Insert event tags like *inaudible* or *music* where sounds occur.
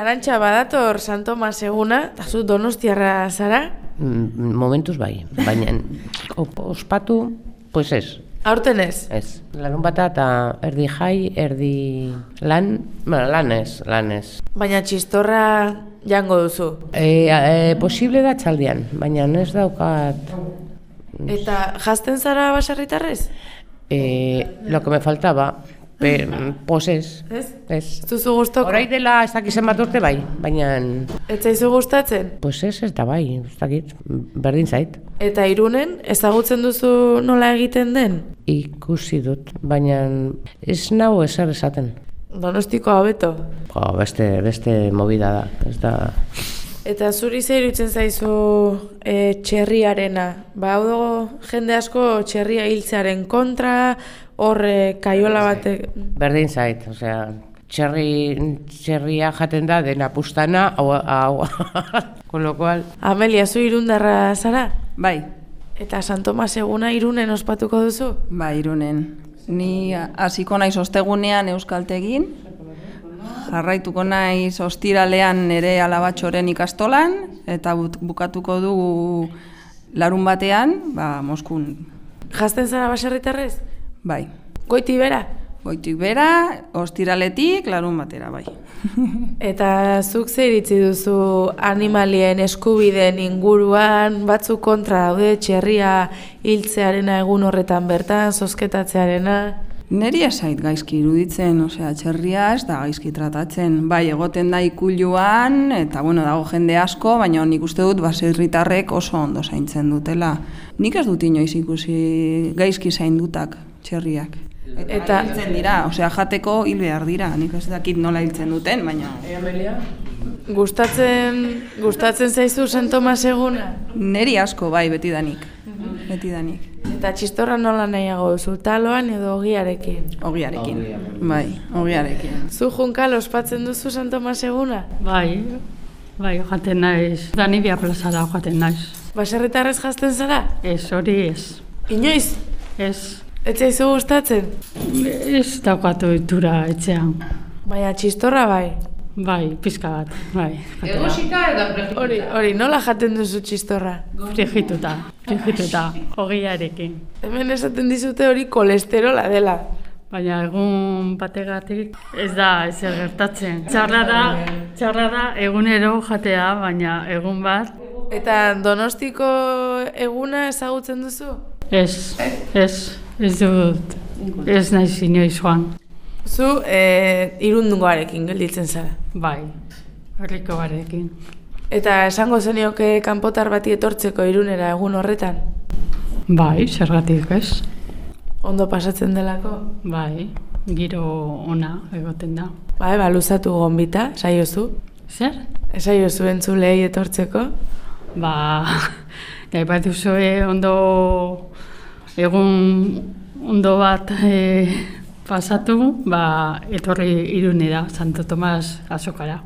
Arantxa badator San Tomas eguna, eta zu donostiarra zara? Mm, Momentuz bai, baina ospatu, pues ez, Aurten ez? ez. Larun bata eta erdi jai, erdi lan, bueno, lan ez, lan ez. Baina txistorra jango duzu. E, e, posible da txaldian, baina ez daukat Eta jazten zara baserritarrez? e, lo que me faltaba, pe, pues ez, Ez? ez. Duzu gustoko? Horai dela ez dakizen bat urte bai, baina Ez zaizu gustatzen? pues ez ez da bai, ez dakit, berdin zait. Eta irunen, ezagutzen duzu nola egiten den? Ikusi dut, baina ez nau ezer esaten. Donostiko hobeto. Jo, beste, beste movida da, ez da... Eta zuri zer iruditzen zaizu e, txerriarena? Ba, hau dago jende asko txerria hiltzearen kontra, hor e, kaiola batek... Berdin zait, osea, txerri, txerria jaten da dena pustana, hau, hau, *laughs* con lo cual, Amelia, zu irundarra zara? Bai, Eta San Tomas eguna irunen ospatuko duzu? bai, irunen. Ni hasiko naiz ostegunean euskaltegin, jarraituko naiz ostiralean nire alabatxoren ikastolan, eta bukatuko dugu larun batean, ba, Moskun, Jazten zara baserritarrez? bai. Goiti bera? Goitik bera, ostiraletik, larun batera, bai. *laughs* Eta zuk zer iritzi duzu animalien eskubideen inguruan, batzuk kontra daude txerria hiltzearena egun horretan bertan, zozketatzearena... Neri esait gaizki iruditzen, osea, txerria ez da gaizki tratatzen. Bai, egoten da ikuluan, eta bueno, dago jende asko, baina nik uste dut baserritarrek oso ondo zaintzen dutela. Nik ez dut inoiz ikusi gaizki zaindutak txerriak. Eta- hiltzen dira, osea, jateko hil behar dira, nik ez dakit nola hiltzen duten, baina... Gustatzen, gustatzen zaizu San Tomas eguna? Neri asko, bai, betidanik. Betidanik. Eta txistorra nola nahiago duzu, taloan edo ogiarekin? Ogiarekin. Bai, ogiarekin. Zu junkal ospatzen duzu San Tomas eguna? Bai, bai, joaten naiz. Dani bia plazara joaten naiz. Baserritarrez jazten zara? Ez, hori ez. Inoiz? Ez, Ez zaizu gustatzen? ez daukatu itura etxean. Baina txistorra bai. Bai, pizka bat, bai. jatera. Hori, hori, nola jaten duzu txistorra? Frigituta, frigituta, *laughs* ogiarekin. Hemen esaten dizute hori kolesterola dela. Baina egun bategatik ez da ez gertatzen. Txarra da, txarra da egunero jatea, baina egun bat Eta donostiko eguna ezagutzen duzu? ez, ez, ez dut, ez naiz inoiz joan. Zu e, irundungoarekin gelditzen zara. Bai, herriko barekin. Eta esango zenioke kanpotar bati etortzeko irunera egun horretan? Bai, zergatik ez? Ondo pasatzen delako? Bai, giro ona egoten da. Bai, ba, luzatu gonbita, saiozu. Zer? Esaiozu entzulei etortzeko. Ba, gai bat duzue ondo egun ondo bat e, pasatu, ba, etorri irunera, Santo Tomas azokara.